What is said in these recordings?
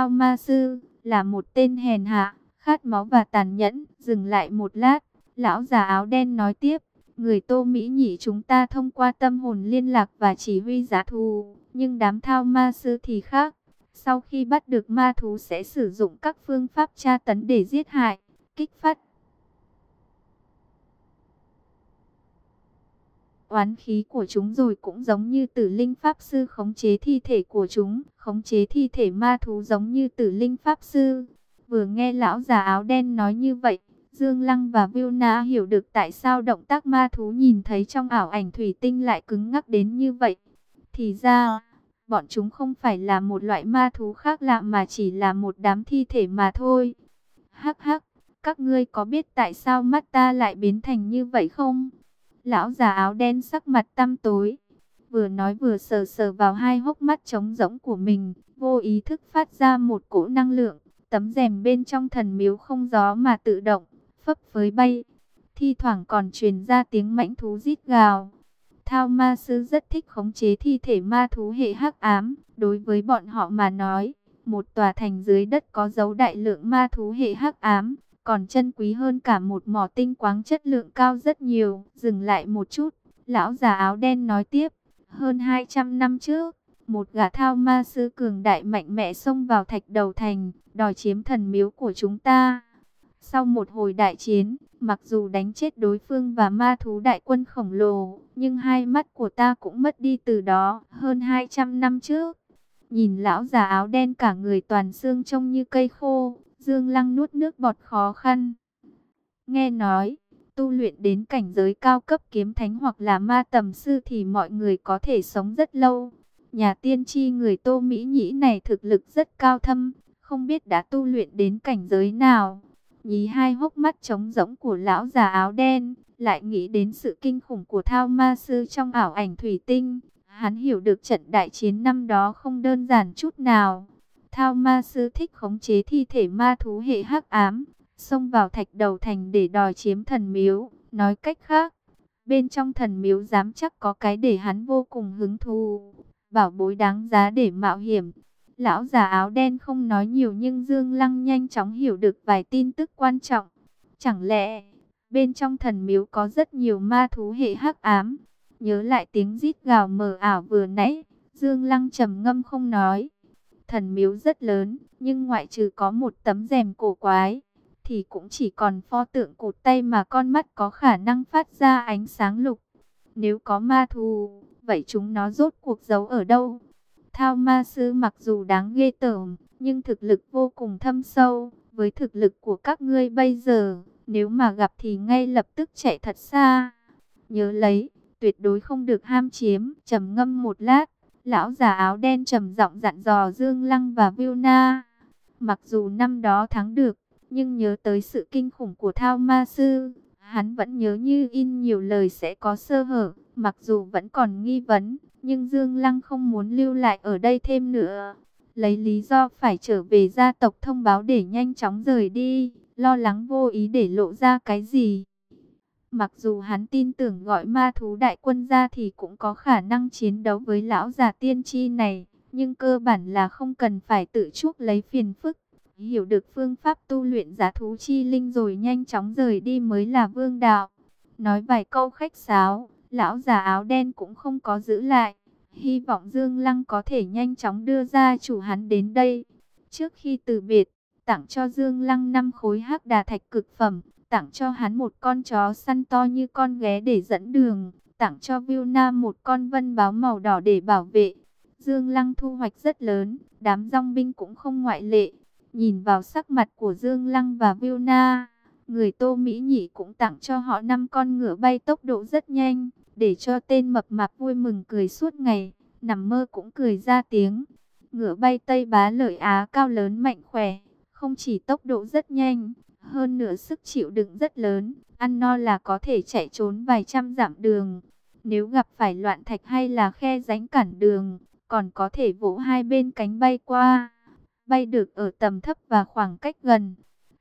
Thao Ma Sư là một tên hèn hạ, khát máu và tàn nhẫn. Dừng lại một lát, lão già áo đen nói tiếp. Người Tô Mỹ nhỉ chúng ta thông qua tâm hồn liên lạc và chỉ huy giá thù, nhưng đám Thao Ma Sư thì khác. Sau khi bắt được ma thú sẽ sử dụng các phương pháp tra tấn để giết hại, kích phát oán khí của chúng rồi cũng giống như tử linh pháp sư khống chế thi thể của chúng, khống chế thi thể ma thú giống như tử linh pháp sư. Vừa nghe lão già áo đen nói như vậy, Dương Lăng và Na hiểu được tại sao động tác ma thú nhìn thấy trong ảo ảnh thủy tinh lại cứng ngắc đến như vậy. Thì ra, bọn chúng không phải là một loại ma thú khác lạ mà chỉ là một đám thi thể mà thôi. Hắc hắc, các ngươi có biết tại sao mắt ta lại biến thành như vậy không? Lão già áo đen sắc mặt tăm tối, vừa nói vừa sờ sờ vào hai hốc mắt trống rỗng của mình, vô ý thức phát ra một cỗ năng lượng, tấm rèm bên trong thần miếu không gió mà tự động, phấp phới bay. Thi thoảng còn truyền ra tiếng mãnh thú rít gào. Thao ma sư rất thích khống chế thi thể ma thú hệ hắc ám, đối với bọn họ mà nói, một tòa thành dưới đất có dấu đại lượng ma thú hệ hắc ám, còn chân quý hơn cả một mỏ tinh quáng chất lượng cao rất nhiều. Dừng lại một chút, lão già áo đen nói tiếp, hơn 200 năm trước, một gã thao ma sư cường đại mạnh mẽ xông vào thạch đầu thành, đòi chiếm thần miếu của chúng ta. Sau một hồi đại chiến, mặc dù đánh chết đối phương và ma thú đại quân khổng lồ, nhưng hai mắt của ta cũng mất đi từ đó hơn 200 năm trước. Nhìn lão già áo đen cả người toàn xương trông như cây khô, Dương Lăng nuốt nước bọt khó khăn. Nghe nói, tu luyện đến cảnh giới cao cấp kiếm thánh hoặc là ma tầm sư thì mọi người có thể sống rất lâu. Nhà tiên tri người Tô Mỹ Nhĩ này thực lực rất cao thâm, không biết đã tu luyện đến cảnh giới nào. Nhí hai hốc mắt trống rỗng của lão già áo đen, lại nghĩ đến sự kinh khủng của thao ma sư trong ảo ảnh thủy tinh. Hắn hiểu được trận đại chiến năm đó không đơn giản chút nào. Thao ma sư thích khống chế thi thể ma thú hệ hắc ám, xông vào thạch đầu thành để đòi chiếm thần miếu. Nói cách khác, bên trong thần miếu dám chắc có cái để hắn vô cùng hứng thú, bảo bối đáng giá để mạo hiểm. Lão già áo đen không nói nhiều nhưng Dương Lăng nhanh chóng hiểu được vài tin tức quan trọng. Chẳng lẽ, bên trong thần miếu có rất nhiều ma thú hệ hắc ám? Nhớ lại tiếng rít gào mờ ảo vừa nãy, Dương Lăng trầm ngâm không nói. Thần miếu rất lớn, nhưng ngoại trừ có một tấm rèm cổ quái, thì cũng chỉ còn pho tượng cụt tay mà con mắt có khả năng phát ra ánh sáng lục. Nếu có ma thù, vậy chúng nó rốt cuộc giấu ở đâu? Thao ma sư mặc dù đáng ghê tởm, nhưng thực lực vô cùng thâm sâu. Với thực lực của các ngươi bây giờ, nếu mà gặp thì ngay lập tức chạy thật xa. Nhớ lấy, tuyệt đối không được ham chiếm. trầm ngâm một lát, lão già áo đen trầm giọng dặn dò Dương Lăng và Na. Mặc dù năm đó thắng được, nhưng nhớ tới sự kinh khủng của Thao Ma Sư, hắn vẫn nhớ như in nhiều lời sẽ có sơ hở, mặc dù vẫn còn nghi vấn, nhưng Dương Lăng không muốn lưu lại ở đây thêm nữa. Lấy lý do phải trở về gia tộc thông báo để nhanh chóng rời đi, lo lắng vô ý để lộ ra cái gì. Mặc dù hắn tin tưởng gọi ma thú đại quân ra thì cũng có khả năng chiến đấu với lão già tiên tri này, nhưng cơ bản là không cần phải tự chuốc lấy phiền phức. Hiểu được phương pháp tu luyện giá thú chi linh rồi nhanh chóng rời đi mới là vương đạo. Nói vài câu khách sáo, lão già áo đen cũng không có giữ lại. Hy vọng Dương Lăng có thể nhanh chóng đưa ra chủ hắn đến đây. Trước khi từ biệt, tặng cho Dương Lăng năm khối hắc đà thạch cực phẩm, tặng cho hắn một con chó săn to như con ghé để dẫn đường, tặng cho Viu Nam một con vân báo màu đỏ để bảo vệ. Dương Lăng thu hoạch rất lớn, đám rong binh cũng không ngoại lệ. Nhìn vào sắc mặt của Dương Lăng và Viu Na, người Tô Mỹ Nhị cũng tặng cho họ năm con ngựa bay tốc độ rất nhanh, để cho tên mập mạp vui mừng cười suốt ngày, nằm mơ cũng cười ra tiếng. Ngựa bay Tây Bá lợi Á cao lớn mạnh khỏe, không chỉ tốc độ rất nhanh, hơn nữa sức chịu đựng rất lớn, ăn no là có thể chạy trốn vài trăm dặm đường. Nếu gặp phải loạn thạch hay là khe rãnh cản đường, còn có thể vỗ hai bên cánh bay qua, bay được ở tầm thấp và khoảng cách gần.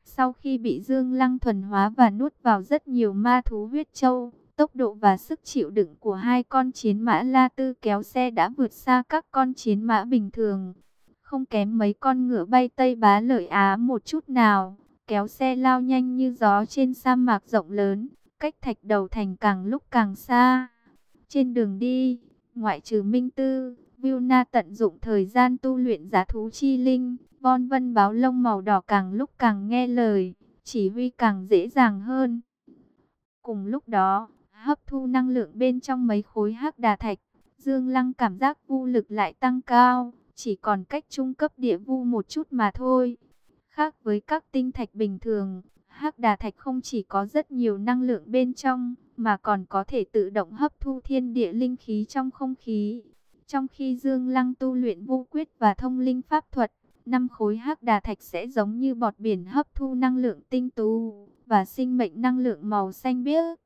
Sau khi bị Dương Lăng thuần hóa và nuốt vào rất nhiều ma thú huyết châu, tốc độ và sức chịu đựng của hai con chiến mã La Tư kéo xe đã vượt xa các con chiến mã bình thường. không kém mấy con ngựa bay Tây Bá Lợi Á một chút nào, kéo xe lao nhanh như gió trên sa mạc rộng lớn, cách thạch đầu thành càng lúc càng xa. Trên đường đi, ngoại trừ Minh Tư, Vilna tận dụng thời gian tu luyện giá thú chi linh, Von Vân báo lông màu đỏ càng lúc càng nghe lời, chỉ huy càng dễ dàng hơn. Cùng lúc đó, hấp thu năng lượng bên trong mấy khối hắc đà thạch, Dương Lăng cảm giác vô lực lại tăng cao, chỉ còn cách trung cấp địa vu một chút mà thôi. Khác với các tinh thạch bình thường, hắc đà thạch không chỉ có rất nhiều năng lượng bên trong, mà còn có thể tự động hấp thu thiên địa linh khí trong không khí. Trong khi Dương Lăng tu luyện vô quyết và thông linh pháp thuật, năm khối hắc đà thạch sẽ giống như bọt biển hấp thu năng lượng tinh tú và sinh mệnh năng lượng màu xanh biếc.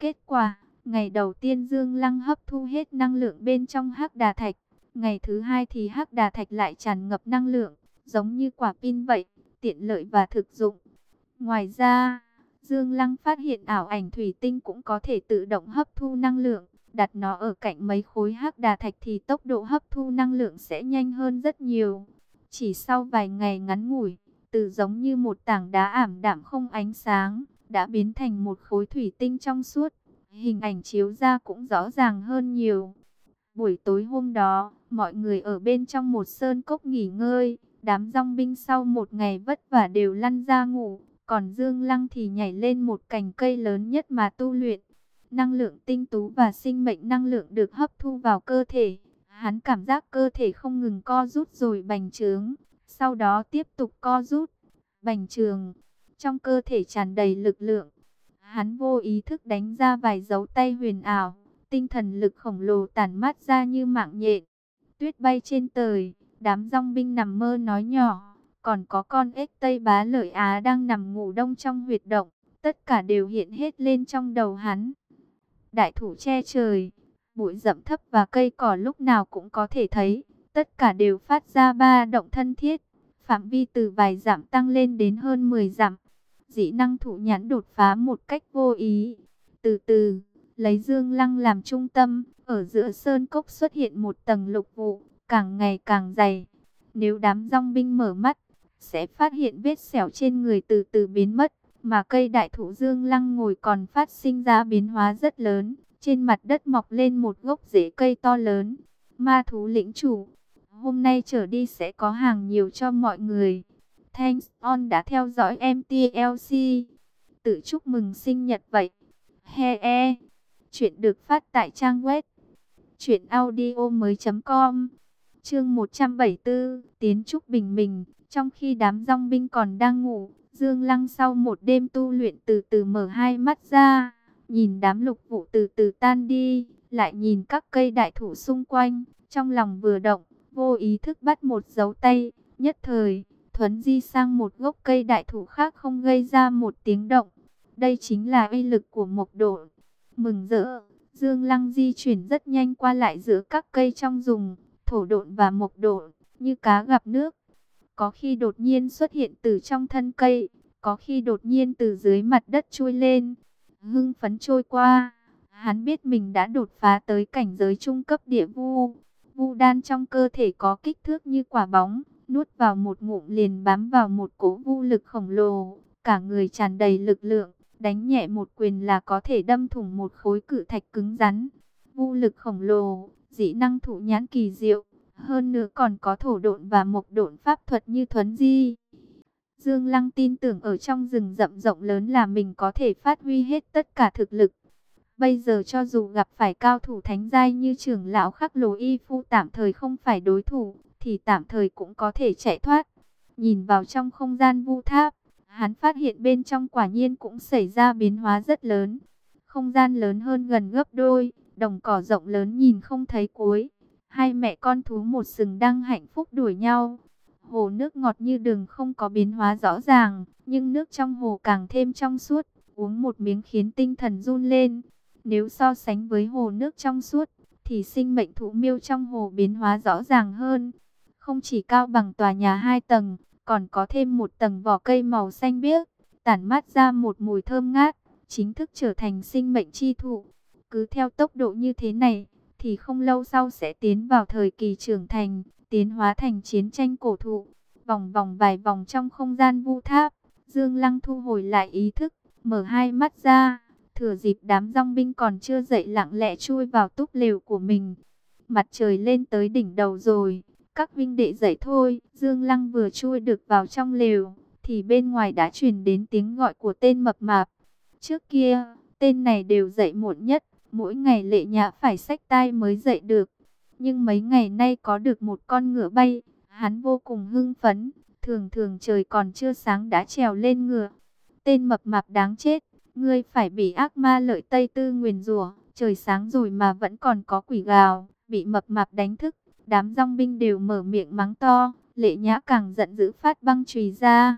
Kết quả, ngày đầu tiên Dương Lăng hấp thu hết năng lượng bên trong hắc đà thạch, ngày thứ hai thì hắc đà thạch lại tràn ngập năng lượng, giống như quả pin vậy, tiện lợi và thực dụng. Ngoài ra, Dương Lăng phát hiện ảo ảnh thủy tinh cũng có thể tự động hấp thu năng lượng. Đặt nó ở cạnh mấy khối hắc đà thạch thì tốc độ hấp thu năng lượng sẽ nhanh hơn rất nhiều. Chỉ sau vài ngày ngắn ngủi, từ giống như một tảng đá ảm đạm không ánh sáng, đã biến thành một khối thủy tinh trong suốt. Hình ảnh chiếu ra cũng rõ ràng hơn nhiều. Buổi tối hôm đó, mọi người ở bên trong một sơn cốc nghỉ ngơi. Đám rong binh sau một ngày vất vả đều lăn ra ngủ. Còn Dương Lăng thì nhảy lên một cành cây lớn nhất mà tu luyện. Năng lượng tinh tú và sinh mệnh năng lượng được hấp thu vào cơ thể. Hắn cảm giác cơ thể không ngừng co rút rồi bành trướng. Sau đó tiếp tục co rút, bành trường. Trong cơ thể tràn đầy lực lượng. Hắn vô ý thức đánh ra vài dấu tay huyền ảo. Tinh thần lực khổng lồ tản mát ra như mạng nhện. Tuyết bay trên trời, đám rong binh nằm mơ nói nhỏ còn có con ếch Tây Bá Lợi Á đang nằm ngủ đông trong huyệt động, tất cả đều hiện hết lên trong đầu hắn. Đại thủ che trời, bụi rậm thấp và cây cỏ lúc nào cũng có thể thấy, tất cả đều phát ra ba động thân thiết, phạm vi từ vài dặm tăng lên đến hơn 10 dặm. Dĩ năng thủ nhãn đột phá một cách vô ý. Từ từ, lấy Dương Lăng làm trung tâm, ở giữa sơn cốc xuất hiện một tầng lục vụ, càng ngày càng dày. Nếu đám rong binh mở mắt, sẽ phát hiện vết sẹo trên người từ từ biến mất, mà cây đại thụ dương lăng ngồi còn phát sinh ra biến hóa rất lớn. Trên mặt đất mọc lên một gốc rễ cây to lớn. Ma thú lĩnh chủ, hôm nay trở đi sẽ có hàng nhiều cho mọi người. Thanks on đã theo dõi MTLC. Tự chúc mừng sinh nhật vậy. He e. Chuyện được phát tại trang web. Chuyện audio mới.com Chương 174 Tiến Trúc Bình bình trong khi đám rong binh còn đang ngủ, Dương Lăng sau một đêm tu luyện từ từ mở hai mắt ra, nhìn đám lục vụ từ từ tan đi, lại nhìn các cây đại thụ xung quanh, trong lòng vừa động, vô ý thức bắt một dấu tay, nhất thời, thuấn di sang một gốc cây đại thụ khác không gây ra một tiếng động. Đây chính là uy lực của một độ. Mừng rỡ, Dương Lăng di chuyển rất nhanh qua lại giữa các cây trong rừng, thổ độn và mộc độn, như cá gặp nước. Có khi đột nhiên xuất hiện từ trong thân cây, có khi đột nhiên từ dưới mặt đất trôi lên. Hưng phấn trôi qua, hắn biết mình đã đột phá tới cảnh giới trung cấp địa vu. Vu đan trong cơ thể có kích thước như quả bóng, nuốt vào một ngụm liền bám vào một cỗ vu lực khổng lồ, cả người tràn đầy lực lượng, đánh nhẹ một quyền là có thể đâm thủng một khối cự thạch cứng rắn. Vu lực khổng lồ, Dị năng thụ nhãn kỳ diệu, hơn nữa còn có thổ độn và mộc độn pháp thuật như thuấn di. Dương Lăng tin tưởng ở trong rừng rậm rộng lớn là mình có thể phát huy hết tất cả thực lực. Bây giờ cho dù gặp phải cao thủ thánh giai như trưởng lão khắc lồ y phu tạm thời không phải đối thủ, thì tạm thời cũng có thể chạy thoát. Nhìn vào trong không gian vu tháp, hắn phát hiện bên trong quả nhiên cũng xảy ra biến hóa rất lớn. Không gian lớn hơn gần gấp đôi, đồng cỏ rộng lớn nhìn không thấy cuối. Hai mẹ con thú một sừng đang hạnh phúc đuổi nhau. Hồ nước ngọt như đường không có biến hóa rõ ràng, nhưng nước trong hồ càng thêm trong suốt. Uống một miếng khiến tinh thần run lên. Nếu so sánh với hồ nước trong suốt, thì sinh mệnh thú miêu trong hồ biến hóa rõ ràng hơn. Không chỉ cao bằng tòa nhà hai tầng, còn có thêm một tầng vỏ cây màu xanh biếc, tản mát ra một mùi thơm ngát, chính thức trở thành sinh mệnh chi thụ. Cứ theo tốc độ như thế này, thì không lâu sau sẽ tiến vào thời kỳ trưởng thành, tiến hóa thành chiến tranh cổ thụ, vòng vòng vài vòng trong không gian vu tháp. Dương Lăng thu hồi lại ý thức, mở hai mắt ra, thừa dịp đám rong binh còn chưa dậy lặng lẽ chui vào túp lều của mình. Mặt trời lên tới đỉnh đầu rồi, các vinh đệ dậy thôi, Dương Lăng vừa chui được vào trong lều, thì bên ngoài đã truyền đến tiếng gọi của tên mập mạp. Trước kia, tên này đều dậy muộn nhất, mỗi ngày lệ nhã phải xách tay mới dậy được. Nhưng mấy ngày nay có được một con ngựa bay, hắn vô cùng hưng phấn, thường thường trời còn chưa sáng đã trèo lên ngựa. Tên mập mạp đáng chết, ngươi phải bị ác ma lợi Tây Tư nguyền rủa, trời sáng rồi mà vẫn còn có quỷ gào, bị mập mạp đánh thức, đám rong binh đều mở miệng mắng to, lệ nhã càng giận dữ phát băng chùy ra.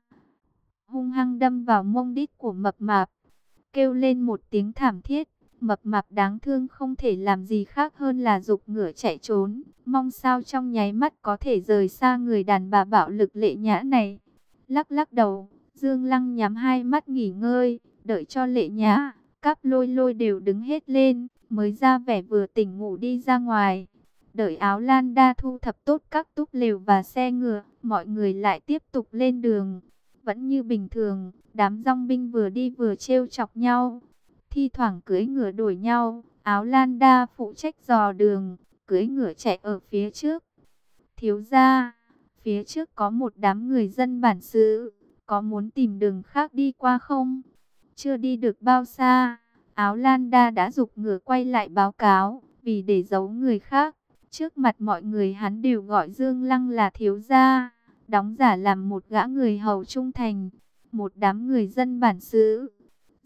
Hung hăng đâm vào mông đít của mập mạp, kêu lên một tiếng thảm thiết, mập mạp đáng thương không thể làm gì khác hơn là dục ngựa chạy trốn, mong sao trong nháy mắt có thể rời xa người đàn bà bạo lực lệ nhã này. Lắc lắc đầu, Dương Lăng nhắm hai mắt nghỉ ngơi, đợi cho lệ nhã, các lôi lôi đều đứng hết lên, mới ra vẻ vừa tỉnh ngủ đi ra ngoài. Đợi áo lan đa thu thập tốt các túp lều và xe ngựa, mọi người lại tiếp tục lên đường. Vẫn như bình thường, đám rong binh vừa đi vừa trêu chọc nhau. Thi thoảng cưỡi ngựa đổi nhau, áo lan đa phụ trách dò đường, cưỡi ngựa chạy ở phía trước. Thiếu ra, phía trước có một đám người dân bản xứ, có muốn tìm đường khác đi qua không? Chưa đi được bao xa, áo lan đa đã dục ngựa quay lại báo cáo, vì để giấu người khác. Trước mặt mọi người hắn đều gọi Dương Lăng là thiếu gia, đóng giả làm một gã người hầu trung thành, một đám người dân bản xứ.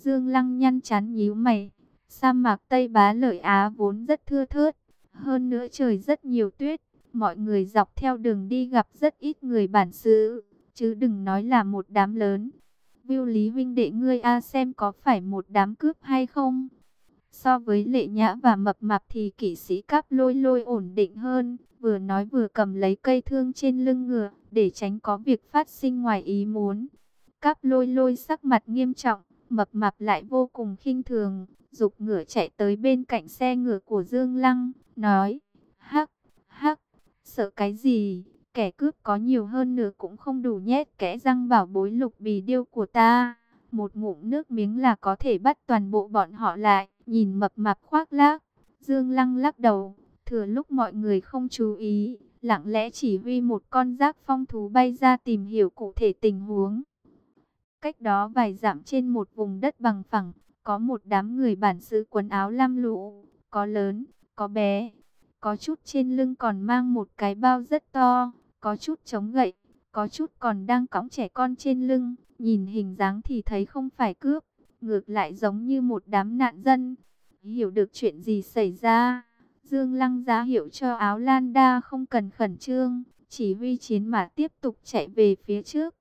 Dương Lăng nhăn chán nhíu mày, sa mạc Tây Bá Lợi Á vốn rất thưa thớt, hơn nữa trời rất nhiều tuyết, mọi người dọc theo đường đi gặp rất ít người bản xứ, chứ đừng nói là một đám lớn. Viu Lý Vinh đệ ngươi a xem có phải một đám cướp hay không? So với lệ nhã và mập mạp thì kỵ sĩ cáp lôi lôi ổn định hơn, vừa nói vừa cầm lấy cây thương trên lưng ngựa, để tránh có việc phát sinh ngoài ý muốn. Cáp lôi lôi sắc mặt nghiêm trọng, mập mạp lại vô cùng khinh thường, dục ngựa chạy tới bên cạnh xe ngựa của Dương Lăng, nói, hắc, hắc, sợ cái gì, kẻ cướp có nhiều hơn nữa cũng không đủ nhét kẽ răng bảo bối lục bì điêu của ta. Một ngụm nước miếng là có thể bắt toàn bộ bọn họ lại, nhìn mập mạp khoác lác. Dương Lăng lắc đầu, thừa lúc mọi người không chú ý, lặng lẽ chỉ huy một con rác phong thú bay ra tìm hiểu cụ thể tình huống. Cách đó vài dặm trên một vùng đất bằng phẳng, có một đám người bản xứ quần áo lam lũ, có lớn, có bé, có chút trên lưng còn mang một cái bao rất to, có chút chống gậy, có chút còn đang cõng trẻ con trên lưng, nhìn hình dáng thì thấy không phải cướp, ngược lại giống như một đám nạn dân. Hiểu được chuyện gì xảy ra, Dương Lăng giá hiệu cho áo Lan Đa không cần khẩn trương, chỉ huy chiến mà tiếp tục chạy về phía trước.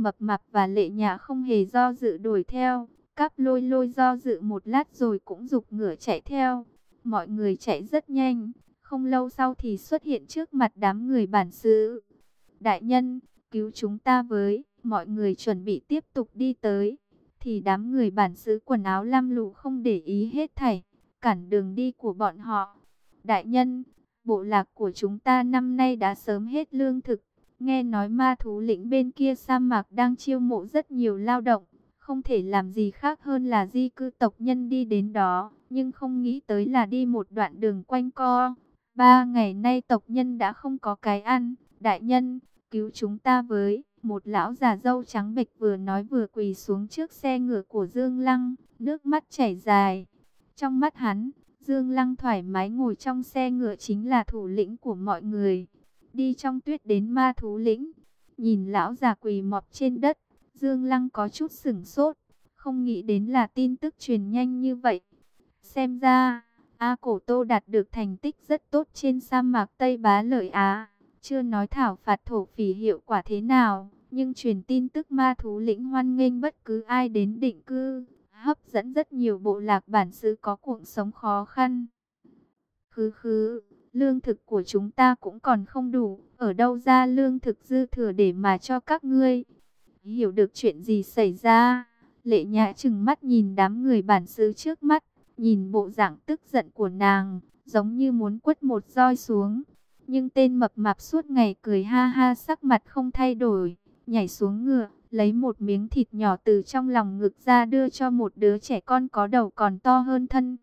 Mập mạp và lệ nhã không hề do dự đuổi theo, cáp lôi lôi do dự một lát rồi cũng dục ngửa chạy theo. Mọi người chạy rất nhanh, không lâu sau thì xuất hiện trước mặt đám người bản xứ. Đại nhân, cứu chúng ta với, mọi người chuẩn bị tiếp tục đi tới. Thì đám người bản xứ quần áo lam lụ không để ý hết thảy, cản đường đi của bọn họ. Đại nhân, bộ lạc của chúng ta năm nay đã sớm hết lương thực. Nghe nói ma thú lĩnh bên kia sa mạc đang chiêu mộ rất nhiều lao động. Không thể làm gì khác hơn là di cư tộc nhân đi đến đó. Nhưng không nghĩ tới là đi một đoạn đường quanh co. Ba ngày nay tộc nhân đã không có cái ăn. Đại nhân, cứu chúng ta với. Một lão già dâu trắng bệch vừa nói vừa quỳ xuống trước xe ngựa của Dương Lăng. Nước mắt chảy dài. Trong mắt hắn, Dương Lăng thoải mái ngồi trong xe ngựa chính là thủ lĩnh của mọi người. Đi trong tuyết đến ma thú lĩnh. Nhìn lão già quỳ mọp trên đất. Dương Lăng có chút sửng sốt. Không nghĩ đến là tin tức truyền nhanh như vậy. Xem ra, A Cổ Tô đạt được thành tích rất tốt trên sa mạc Tây Bá Lợi Á. Chưa nói thảo phạt thổ phỉ hiệu quả thế nào, nhưng truyền tin tức ma thú lĩnh hoan nghênh bất cứ ai đến định cư, hấp dẫn rất nhiều bộ lạc bản xứ có cuộc sống khó khăn. Khứ khứ, lương thực của chúng ta cũng còn không đủ, ở đâu ra lương thực dư thừa để mà cho các ngươi. Hiểu được chuyện gì xảy ra, lệ nhã chừng mắt nhìn đám người bản xứ trước mắt, nhìn bộ dạng tức giận của nàng, giống như muốn quất một roi xuống. Nhưng tên mập mạp suốt ngày cười ha ha sắc mặt không thay đổi, nhảy xuống ngựa, lấy một miếng thịt nhỏ từ trong lòng ngực ra đưa cho một đứa trẻ con có đầu còn to hơn thân.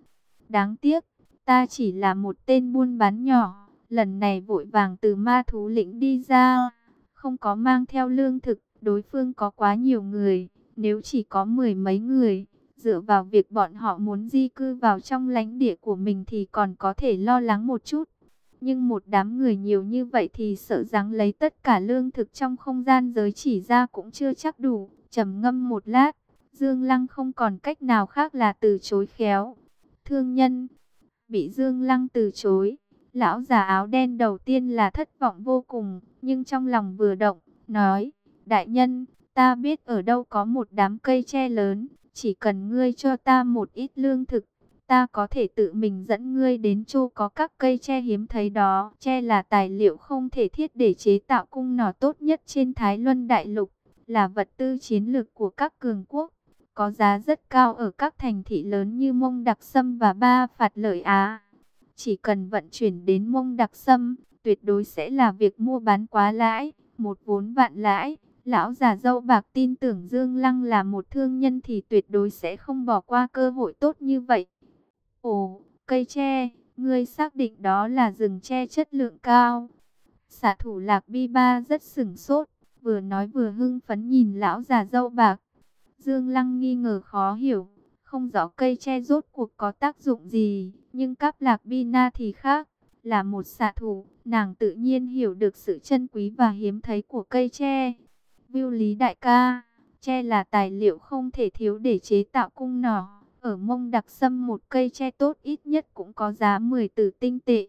Đáng tiếc, ta chỉ là một tên buôn bán nhỏ, lần này vội vàng từ ma thú lĩnh đi ra, không có mang theo lương thực, đối phương có quá nhiều người, nếu chỉ có mười mấy người, dựa vào việc bọn họ muốn di cư vào trong lãnh địa của mình thì còn có thể lo lắng một chút. Nhưng một đám người nhiều như vậy thì sợ rằng lấy tất cả lương thực trong không gian giới chỉ ra cũng chưa chắc đủ. trầm ngâm một lát, Dương Lăng không còn cách nào khác là từ chối khéo. Thương nhân, bị Dương Lăng từ chối. Lão già áo đen đầu tiên là thất vọng vô cùng, nhưng trong lòng vừa động, nói, đại nhân, ta biết ở đâu có một đám cây tre lớn, chỉ cần ngươi cho ta một ít lương thực, ta có thể tự mình dẫn ngươi đến chỗ có các cây tre hiếm thấy đó. Tre là tài liệu không thể thiết để chế tạo cung nỏ tốt nhất trên Thái Luân Đại Lục, là vật tư chiến lược của các cường quốc, có giá rất cao ở các thành thị lớn như Mông Đặc Sâm và Ba Phạt Lợi Á. Chỉ cần vận chuyển đến Mông Đặc Sâm, tuyệt đối sẽ là việc mua bán quá lãi, một vốn vạn lãi. Lão già dâu bạc tin tưởng Dương Lăng là một thương nhân thì tuyệt đối sẽ không bỏ qua cơ hội tốt như vậy. Ồ, cây tre, ngươi xác định đó là rừng tre chất lượng cao. Xạ thủ lạc bi ba rất sửng sốt, vừa nói vừa hưng phấn nhìn lão già dâu bạc. Dương Lăng nghi ngờ khó hiểu, không rõ cây tre rốt cuộc có tác dụng gì, nhưng cáp lạc bi na thì khác, là một xạ thủ, nàng tự nhiên hiểu được sự chân quý và hiếm thấy của cây tre. Viu Lý Đại ca, tre là tài liệu không thể thiếu để chế tạo cung nỏ. Ở mông đặc sâm một cây tre tốt ít nhất cũng có giá 10 tử tinh tệ.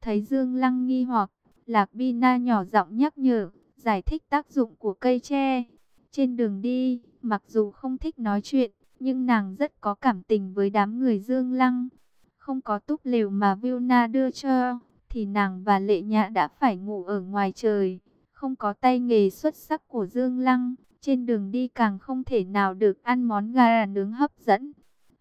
Thấy Dương Lăng nghi hoặc, Lạc Bina nhỏ giọng nhắc nhở, giải thích tác dụng của cây tre. Trên đường đi, mặc dù không thích nói chuyện, nhưng nàng rất có cảm tình với đám người Dương Lăng. Không có túp lều mà Vilna đưa cho, thì nàng và Lệ Nhã đã phải ngủ ở ngoài trời. Không có tay nghề xuất sắc của Dương Lăng, trên đường đi càng không thể nào được ăn món gà nướng hấp dẫn.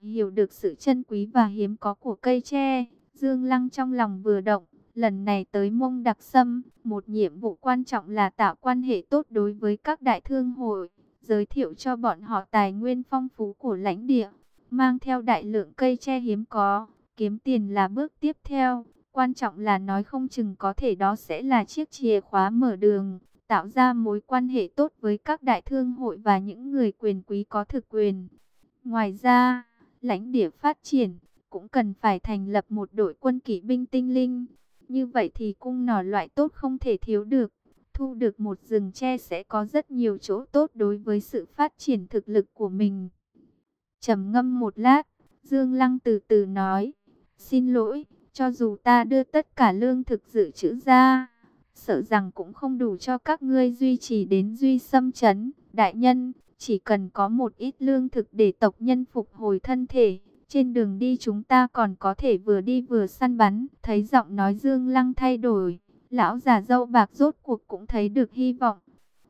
Hiểu được sự chân quý và hiếm có của cây tre, Dương Lăng trong lòng vừa động, lần này tới mông đặc sâm, một nhiệm vụ quan trọng là tạo quan hệ tốt đối với các đại thương hội, giới thiệu cho bọn họ tài nguyên phong phú của lãnh địa, mang theo đại lượng cây tre hiếm có, kiếm tiền là bước tiếp theo, quan trọng là nói không chừng có thể đó sẽ là chiếc chìa khóa mở đường, tạo ra mối quan hệ tốt với các đại thương hội và những người quyền quý có thực quyền. Ngoài ra, lãnh địa phát triển, cũng cần phải thành lập một đội quân kỵ binh tinh linh. Như vậy thì cung nỏ loại tốt không thể thiếu được. Thu được một rừng tre sẽ có rất nhiều chỗ tốt đối với sự phát triển thực lực của mình. trầm ngâm một lát, Dương Lăng từ từ nói, xin lỗi, cho dù ta đưa tất cả lương thực dự trữ ra, sợ rằng cũng không đủ cho các ngươi duy trì đến duy xâm chấn. Đại nhân, chỉ cần có một ít lương thực để tộc nhân phục hồi thân thể, trên đường đi chúng ta còn có thể vừa đi vừa săn bắn. Thấy giọng nói Dương Lăng thay đổi, lão già dâu bạc rốt cuộc cũng thấy được hy vọng.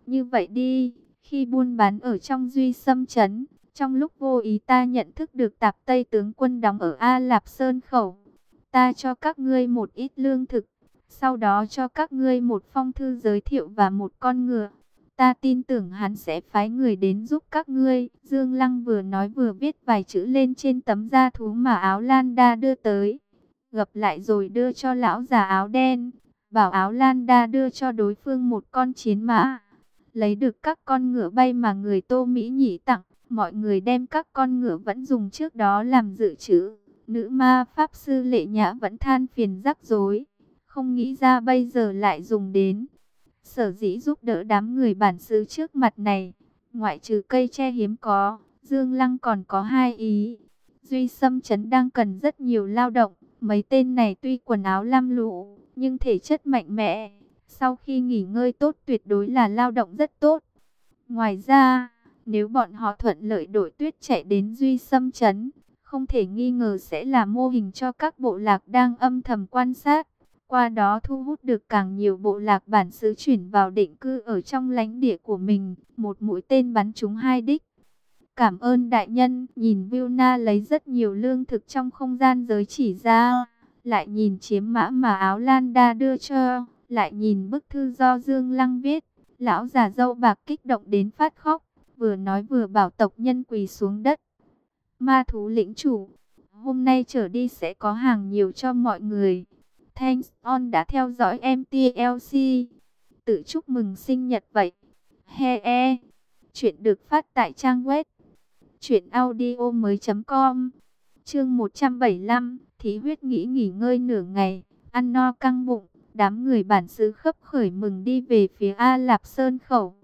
Như vậy đi, khi buôn bán ở trong duy xâm chấn, trong lúc vô ý ta nhận thức được tạp Tây tướng quân đóng ở A Lạp Sơn Khẩu. Ta cho các ngươi một ít lương thực, sau đó cho các ngươi một phong thư giới thiệu và một con ngựa. Ta tin tưởng hắn sẽ phái người đến giúp các ngươi. Dương Lăng vừa nói vừa viết vài chữ lên trên tấm da thú mà áo Lan Đa đưa tới. Gập lại rồi đưa cho lão già áo đen. Bảo áo Lan Đa đưa cho đối phương một con chiến mã. Lấy được các con ngựa bay mà người Tô Mỹ Nhĩ tặng. Mọi người đem các con ngựa vẫn dùng trước đó làm dự trữ. Nữ ma Pháp Sư Lệ Nhã vẫn than phiền rắc rối. Không nghĩ ra bây giờ lại dùng đến. Sở dĩ giúp đỡ đám người bản xứ trước mặt này, ngoại trừ cây tre hiếm có, Dương Lăng còn có hai ý. Duy Sâm Trấn đang cần rất nhiều lao động, mấy tên này tuy quần áo lam lũ, nhưng thể chất mạnh mẽ. Sau khi nghỉ ngơi tốt tuyệt đối là lao động rất tốt. Ngoài ra, nếu bọn họ thuận lợi đổi tuyết chạy đến Duy Sâm Trấn, không thể nghi ngờ sẽ là mô hình cho các bộ lạc đang âm thầm quan sát qua đó thu hút được càng nhiều bộ lạc bản xứ chuyển vào định cư ở trong lãnh địa của mình, một mũi tên bắn trúng hai đích. Cảm ơn đại nhân, nhìn Vilna lấy rất nhiều lương thực trong không gian giới chỉ ra, lại nhìn chiếm mã mà áo lan đa đưa cho, lại nhìn bức thư do Dương Lăng viết. Lão già dâu bạc kích động đến phát khóc, vừa nói vừa bảo tộc nhân quỳ xuống đất. Ma thú lĩnh chủ, hôm nay trở đi sẽ có hàng nhiều cho mọi người. Thanks on đã theo dõi MTLC. Tự chúc mừng sinh nhật vậy. He e. Chuyện được phát tại trang web. Chuyện audio mới com. Chương 175. Thí huyết nghĩ nghỉ ngơi nửa ngày. Ăn no căng bụng. Đám người bản xứ khấp khởi mừng đi về phía A Lạp Sơn Khẩu.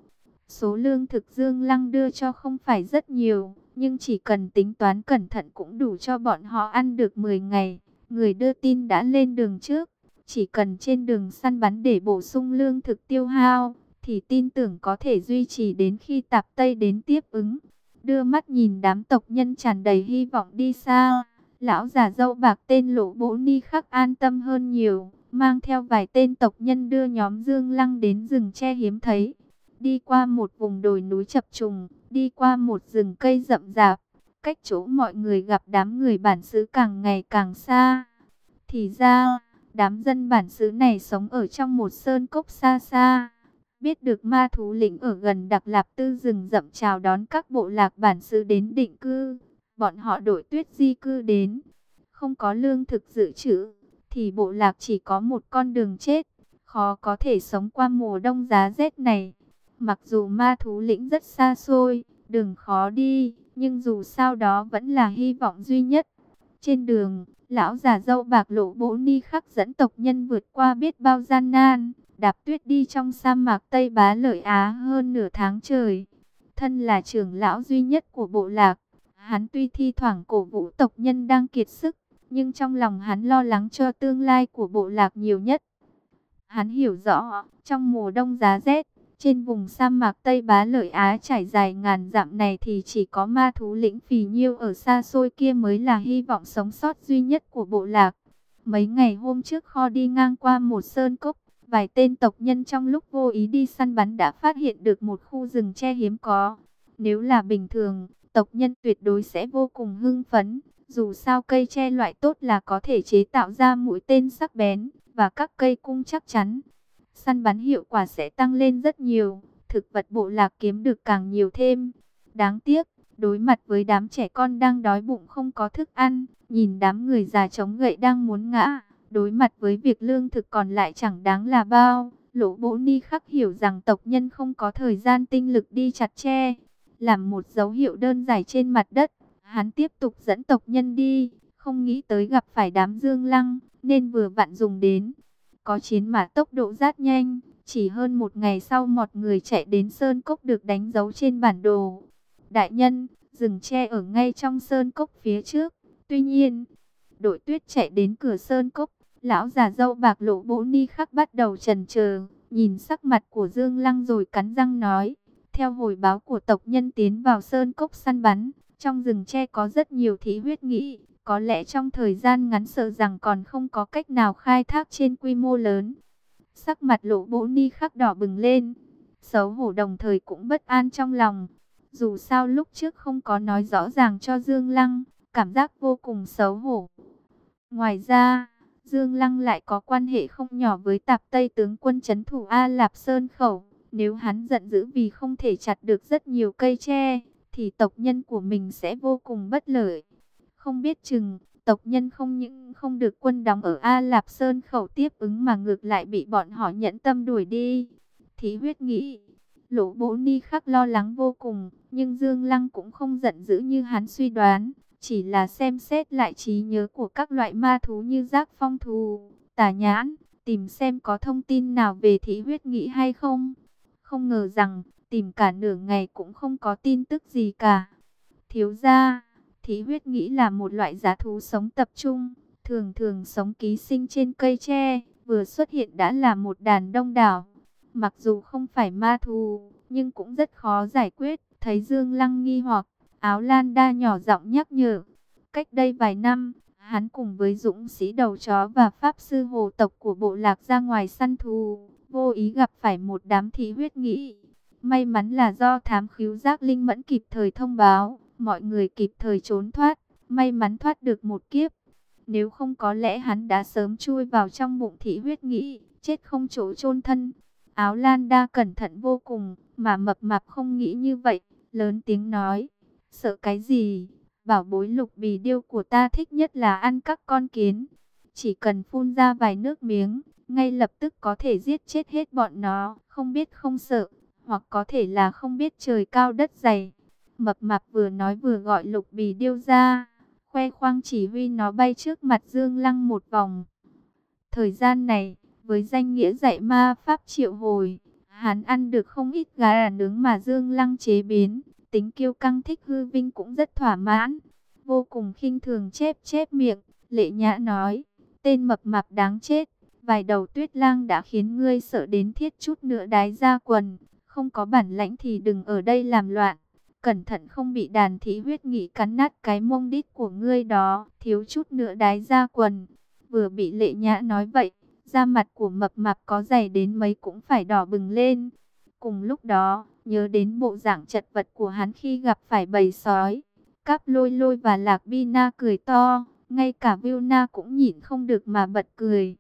Số lương thực Dương Lăng đưa cho không phải rất nhiều, nhưng chỉ cần tính toán cẩn thận cũng đủ cho bọn họ ăn được 10 ngày. Người đưa tin đã lên đường trước, chỉ cần trên đường săn bắn để bổ sung lương thực tiêu hao, thì tin tưởng có thể duy trì đến khi tạp Tây đến tiếp ứng. Đưa mắt nhìn đám tộc nhân tràn đầy hy vọng đi xa, lão già dâu bạc tên lỗ bố ni khắc an tâm hơn nhiều mang theo vài tên tộc nhân đưa nhóm Dương Lăng đến rừng che hiếm thấy. Đi qua một vùng đồi núi chập trùng, đi qua một rừng cây rậm rạp, cách chỗ mọi người gặp đám người bản xứ càng ngày càng xa. Thì ra, đám dân bản xứ này sống ở trong một sơn cốc xa xa. Biết được ma thú lĩnh ở gần Đặc Lạp Tư rừng rậm chào đón các bộ lạc bản xứ đến định cư. Bọn họ đổi tuyết di cư đến, không có lương thực dự trữ thì bộ lạc chỉ có một con đường chết, khó có thể sống qua mùa đông giá rét này. Mặc dù ma thú lĩnh rất xa xôi, đường khó đi, nhưng dù sao đó vẫn là hy vọng duy nhất. Trên đường, lão già dâu bạc lộ bố ni khắc dẫn tộc nhân vượt qua biết bao gian nan, đạp tuyết đi trong sa mạc Tây Bá Lợi Á hơn nửa tháng trời. Thân là trưởng lão duy nhất của bộ lạc, hắn tuy thi thoảng cổ vũ tộc nhân đang kiệt sức, nhưng trong lòng hắn lo lắng cho tương lai của bộ lạc nhiều nhất. Hắn hiểu rõ, trong mùa đông giá rét, trên vùng sa mạc Tây Bá Lợi Á trải dài ngàn dặm này thì chỉ có ma thú lĩnh phì nhiêu ở xa xôi kia mới là hy vọng sống sót duy nhất của bộ lạc. Mấy ngày hôm trước kho đi ngang qua một sơn cốc, vài tên tộc nhân trong lúc vô ý đi săn bắn đã phát hiện được một khu rừng che hiếm có. Nếu là bình thường, tộc nhân tuyệt đối sẽ vô cùng hưng phấn. Dù sao cây tre loại tốt là có thể chế tạo ra mũi tên sắc bén và các cây cung chắc chắn. Săn bắn hiệu quả sẽ tăng lên rất nhiều, thực vật bộ lạc kiếm được càng nhiều thêm. Đáng tiếc, đối mặt với đám trẻ con đang đói bụng không có thức ăn, nhìn đám người già chống gậy đang muốn ngã, đối mặt với việc lương thực còn lại chẳng đáng là bao. Lỗ bố ni khắc hiểu rằng tộc nhân không có thời gian tinh lực đi chặt tre, làm một dấu hiệu đơn giản trên mặt đất. Hắn tiếp tục dẫn tộc nhân đi, không nghĩ tới gặp phải đám dương lăng, nên vừa vặn dùng đến. Có chiến mã tốc độ rất nhanh, chỉ hơn một ngày sau một người chạy đến Sơn Cốc được đánh dấu trên bản đồ. Đại nhân, rừng tre ở ngay trong Sơn Cốc phía trước. Tuy nhiên, đội tuyết chạy đến cửa Sơn Cốc, lão già dâu bạc lộ bố ni khắc bắt đầu trần chờ nhìn sắc mặt của Dương Lăng rồi cắn răng nói. Theo hồi báo của tộc nhân tiến vào Sơn Cốc săn bắn, trong rừng tre có rất nhiều thí huyết nghĩ, có lẽ trong thời gian ngắn sợ rằng còn không có cách nào khai thác trên quy mô lớn. Sắc mặt lộ bố ni khắc đỏ bừng lên, xấu hổ đồng thời cũng bất an trong lòng. Dù sao lúc trước không có nói rõ ràng cho Dương Lăng, cảm giác vô cùng xấu hổ. Ngoài ra, Dương Lăng lại có quan hệ không nhỏ với tạp Tây tướng quân chấn thủ A Lạp Sơn Khẩu. Nếu hắn giận dữ vì không thể chặt được rất nhiều cây tre, thì tộc nhân của mình sẽ vô cùng bất lợi. Không biết chừng, tộc nhân không những không được quân đóng ở A Lạp Sơn khẩu tiếp ứng mà ngược lại bị bọn họ nhẫn tâm đuổi đi. Thí huyết nghĩ, lỗ bố ni khắc lo lắng vô cùng, nhưng Dương Lăng cũng không giận dữ như hắn suy đoán. Chỉ là xem xét lại trí nhớ của các loại ma thú như giác phong thù, tà nhãn, tìm xem có thông tin nào về thí huyết nghĩ hay không. Không ngờ rằng, tìm cả nửa ngày cũng không có tin tức gì cả. Thiếu gia, thí huyết nghĩ là một loại giá thú sống tập trung, thường thường sống ký sinh trên cây tre, vừa xuất hiện đã là một đàn đông đảo. Mặc dù không phải ma thú, nhưng cũng rất khó giải quyết. Thấy Dương Lăng nghi hoặc, áo lan đa nhỏ giọng nhắc nhở. Cách đây vài năm, hắn cùng với dũng sĩ đầu chó và pháp sư hồ tộc của bộ lạc ra ngoài săn thú, vô ý gặp phải một đám thí huyết nghĩ. May mắn là do thám khíu giác linh mẫn kịp thời thông báo, mọi người kịp thời trốn thoát, may mắn thoát được một kiếp. Nếu không có lẽ hắn đã sớm chui vào trong bụng thị huyết nghĩ, chết không chỗ chôn thân. Áo Lan đa cẩn thận vô cùng, mà mập mạp không nghĩ như vậy, lớn tiếng nói, sợ cái gì? Bảo bối lục bì điêu của ta thích nhất là ăn các con kiến. Chỉ cần phun ra vài nước miếng, ngay lập tức có thể giết chết hết bọn nó, không biết không sợ, hoặc có thể là không biết trời cao đất dày. Mập mạp vừa nói vừa gọi lục bì điêu ra, khoe khoang chỉ huy nó bay trước mặt Dương Lăng một vòng. Thời gian này, với danh nghĩa dạy ma pháp triệu hồi, hắn ăn được không ít gà nướng mà Dương Lăng chế biến, tính kiêu căng thích hư vinh cũng rất thỏa mãn. Vô cùng khinh thường chép chép miệng, lệ nhã nói, tên mập mạp đáng chết, vài đầu tuyết lang đã khiến ngươi sợ đến thiết chút nữa đái ra quần, không có bản lãnh thì đừng ở đây làm loạn. Cẩn thận không bị đàn thí huyết nghị cắn nát cái mông đít của ngươi đó, thiếu chút nữa đái ra quần. Vừa bị lệ nhã nói vậy, da mặt của mập mạp có dày đến mấy cũng phải đỏ bừng lên. Cùng lúc đó, nhớ đến bộ dạng chật vật của hắn khi gặp phải bầy sói. Cáp lôi lôi và lạc bi na cười to, ngay cả viu na cũng nhìn không được mà bật cười.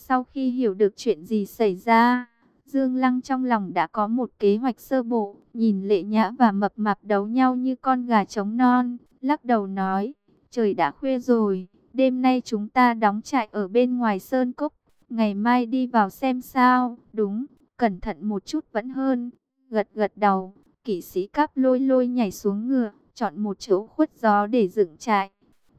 Sau khi hiểu được chuyện gì xảy ra, Dương Lăng trong lòng đã có một kế hoạch sơ bộ, nhìn lệ nhã và mập mạp đấu nhau như con gà trống non, lắc đầu nói, trời đã khuya rồi, đêm nay chúng ta đóng trại ở bên ngoài sơn cốc, ngày mai đi vào xem sao, đúng, cẩn thận một chút vẫn hơn, gật gật đầu, kỵ sĩ cáp lôi lôi nhảy xuống ngựa, chọn một chỗ khuất gió để dựng trại,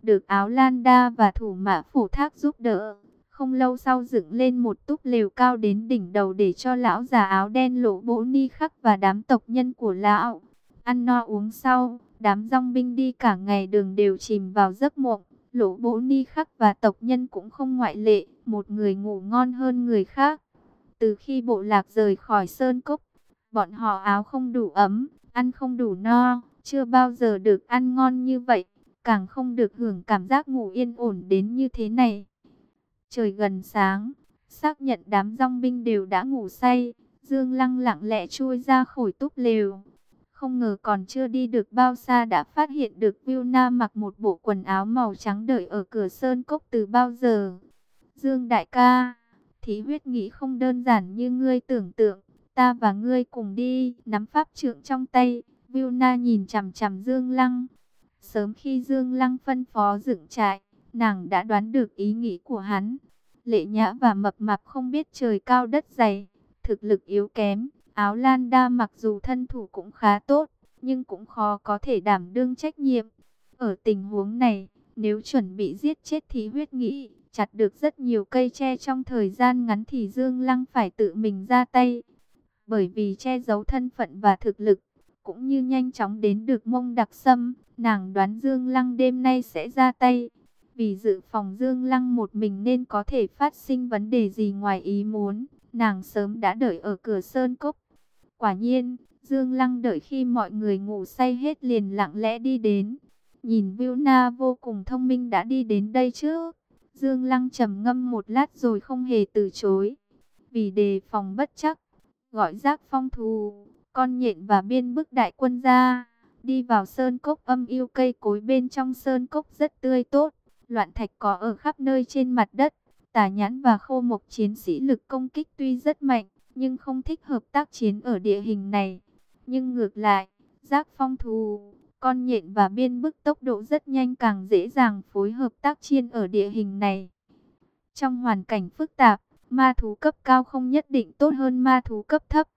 được áo lan đa và thủ mã phủ thác giúp đỡ. Không lâu sau dựng lên một túp lều cao đến đỉnh đầu để cho lão già áo đen lộ bộ ni khắc và đám tộc nhân của lão. Ăn no uống sau, đám rong binh đi cả ngày đường đều chìm vào giấc mộng. Lỗ bố ni khắc và tộc nhân cũng không ngoại lệ, một người ngủ ngon hơn người khác. Từ khi bộ lạc rời khỏi sơn cốc, bọn họ áo không đủ ấm, ăn không đủ no, chưa bao giờ được ăn ngon như vậy, càng không được hưởng cảm giác ngủ yên ổn đến như thế này. Trời gần sáng, xác nhận đám rong binh đều đã ngủ say, Dương Lăng lặng lẽ chui ra khỏi túp lều. Không ngờ còn chưa đi được bao xa đã phát hiện được Vilna mặc một bộ quần áo màu trắng đợi ở cửa sơn cốc từ bao giờ. Dương đại ca, thí huyết nghĩ không đơn giản như ngươi tưởng tượng, ta và ngươi cùng đi, nắm pháp trượng trong tay. Vilna nhìn chằm chằm Dương Lăng. Sớm khi Dương Lăng phân phó dựng trại, nàng đã đoán được ý nghĩ của hắn. Lệ nhã và mập mạp không biết trời cao đất dày, thực lực yếu kém. Áo lan đa mặc dù thân thủ cũng khá tốt, nhưng cũng khó có thể đảm đương trách nhiệm. Ở tình huống này, nếu chuẩn bị giết chết thì huyết nghĩ, chặt được rất nhiều cây tre trong thời gian ngắn thì Dương Lăng phải tự mình ra tay. Bởi vì che giấu thân phận và thực lực, cũng như nhanh chóng đến được mông đặc sâm, nàng đoán Dương Lăng đêm nay sẽ ra tay. Vì dự phòng Dương Lăng một mình nên có thể phát sinh vấn đề gì ngoài ý muốn, nàng sớm đã đợi ở cửa sơn cốc. Quả nhiên, Dương Lăng đợi khi mọi người ngủ say hết liền lặng lẽ đi đến. Nhìn Na vô cùng thông minh đã đi đến đây chứ Dương Lăng trầm ngâm một lát rồi không hề từ chối. Vì đề phòng bất chắc, gọi giác phong thù, con nhện và biên bức đại quân ra. Đi vào sơn cốc âm yêu cây cối bên trong sơn cốc rất tươi tốt. Loạn thạch có ở khắp nơi trên mặt đất. tà nhãn và khô mộc chiến sĩ lực công kích tuy rất mạnh, nhưng không thích hợp tác chiến ở địa hình này. Nhưng ngược lại, giác phong thù, con nhện và biên bức tốc độ rất nhanh càng dễ dàng phối hợp tác chiến ở địa hình này. Trong hoàn cảnh phức tạp, ma thú cấp cao không nhất định tốt hơn ma thú cấp thấp.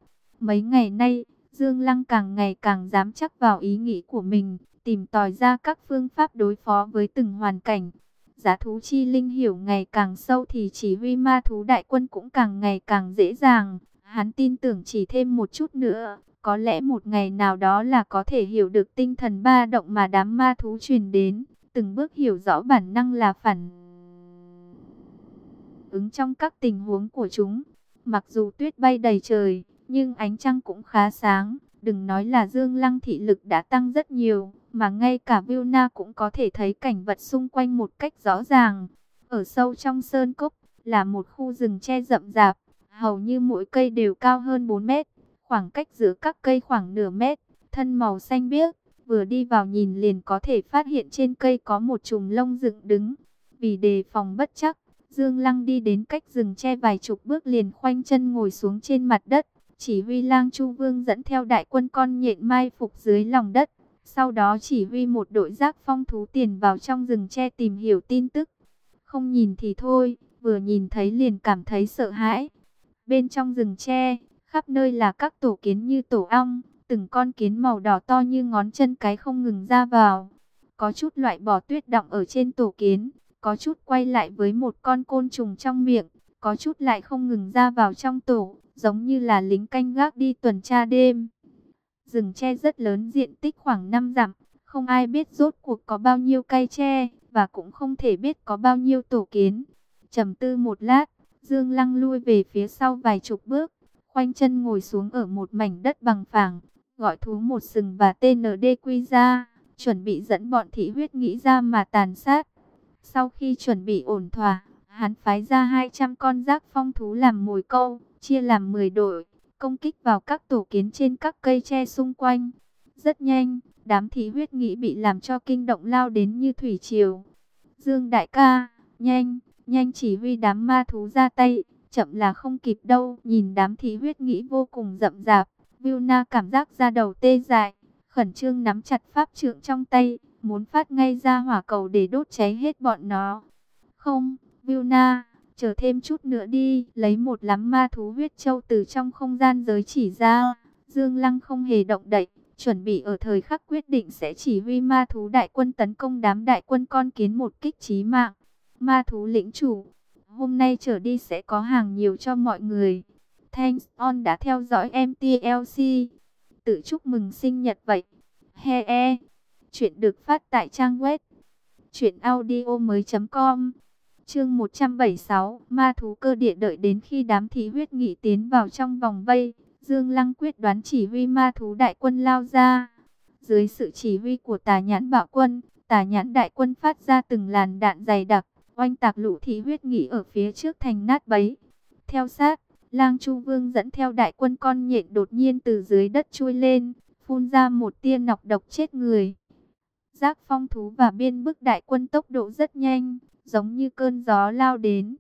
Mấy ngày nay, Dương Lăng càng ngày càng dám chắc vào ý nghĩ của mình, tìm tòi ra các phương pháp đối phó với từng hoàn cảnh. Giá thú chi linh hiểu ngày càng sâu thì chỉ huy ma thú đại quân cũng càng ngày càng dễ dàng. Hắn tin tưởng chỉ thêm một chút nữa, có lẽ một ngày nào đó là có thể hiểu được tinh thần ba động mà đám ma thú truyền đến, từng bước hiểu rõ bản năng là phản ứng trong các tình huống của chúng. Mặc dù tuyết bay đầy trời, nhưng ánh trăng cũng khá sáng, đừng nói là Dương Lăng thị lực đã tăng rất nhiều, mà ngay cả Vilna cũng có thể thấy cảnh vật xung quanh một cách rõ ràng. Ở sâu trong sơn cốc là một khu rừng che rậm rạp, hầu như mỗi cây đều cao hơn 4 mét, khoảng cách giữa các cây khoảng nửa mét, thân màu xanh biếc, vừa đi vào nhìn liền có thể phát hiện trên cây có một chùm lông dựng đứng. Vì đề phòng bất chắc, Dương Lăng đi đến cách rừng che vài chục bước liền khoanh chân ngồi xuống trên mặt đất. Chỉ huy lang Chu Vương dẫn theo đại quân con nhện mai phục dưới lòng đất. Sau đó chỉ huy một đội giác phong thú tiền vào trong rừng tre tìm hiểu tin tức. Không nhìn thì thôi, vừa nhìn thấy liền cảm thấy sợ hãi. Bên trong rừng tre, khắp nơi là các tổ kiến như tổ ong, từng con kiến màu đỏ to như ngón chân cái không ngừng ra vào. Có chút loại bỏ tuyết động ở trên tổ kiến, có chút quay lại với một con côn trùng trong miệng, có chút lại không ngừng ra vào trong tổ, giống như là lính canh gác đi tuần tra đêm. Rừng tre rất lớn diện tích khoảng 5 dặm, không ai biết rốt cuộc có bao nhiêu cây tre, và cũng không thể biết có bao nhiêu tổ kiến. trầm tư một lát, Dương Lăng lui về phía sau vài chục bước, khoanh chân ngồi xuống ở một mảnh đất bằng phẳng, gọi thú một sừng và TND quy ra, chuẩn bị dẫn bọn thị huyết nghĩ ra mà tàn sát. Sau khi chuẩn bị ổn thỏa, hắn phái ra 200 con giác phong thú làm mồi câu, chia làm 10 đội, công kích vào các tổ kiến trên các cây tre xung quanh. Rất nhanh, đám thí huyết nghĩ bị làm cho kinh động lao đến như thủy triều. Dương đại ca, nhanh, nhanh chỉ huy đám ma thú ra tay, chậm là không kịp đâu. Nhìn đám thí huyết nghĩ vô cùng rậm rạp, Vilna cảm giác ra đầu tê dại, khẩn trương nắm chặt pháp trượng trong tay, muốn phát ngay ra hỏa cầu để đốt cháy hết bọn nó. Không, Vilna, chờ thêm chút nữa đi, lấy một lắm ma thú huyết châu từ trong không gian giới chỉ ra. Dương Lăng không hề động đậy, chuẩn bị ở thời khắc quyết định sẽ chỉ huy ma thú đại quân tấn công đám đại quân con kiến một kích trí mạng. Ma thú lĩnh chủ, hôm nay trở đi sẽ có hàng nhiều cho mọi người. Thanks on đã theo dõi MTLC. Tự chúc mừng sinh nhật vậy. He e. Chuyện được phát tại trang web. Chuyện audio mới.com Chương 176, ma thú cơ địa đợi đến khi đám thí huyết nghị tiến vào trong vòng vây, Dương Lăng quyết đoán chỉ huy ma thú đại quân lao ra. Dưới sự chỉ huy của tà nhãn bạo quân, tà nhãn đại quân phát ra từng làn đạn dày đặc, oanh tạc lũ thí huyết nghị ở phía trước thành nát bấy. Theo sát, lang Chu Vương dẫn theo đại quân con nhện đột nhiên từ dưới đất chui lên, phun ra một tia nọc độc chết người. Giác phong thú và biên bức đại quân tốc độ rất nhanh, giống như cơn gió lao đến.